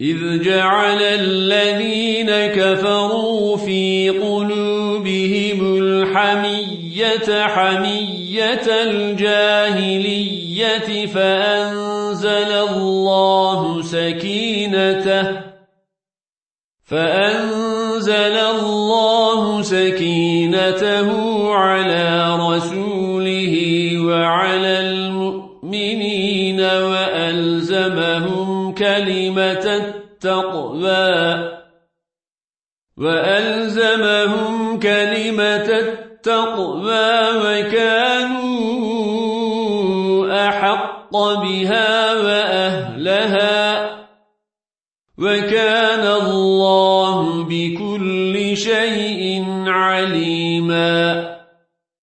إذ جعل الذين كفروا في قلوبهم الحمية حمية الجاهلية فأنزل الله سكينته فأنزل الله سكينته على رسوله وعلى المؤمنين وألزمهم كلمة التقوى. وألزمهم كلمة التقوى وكانوا أحق بها وأهلها. وكان الله بكل شيء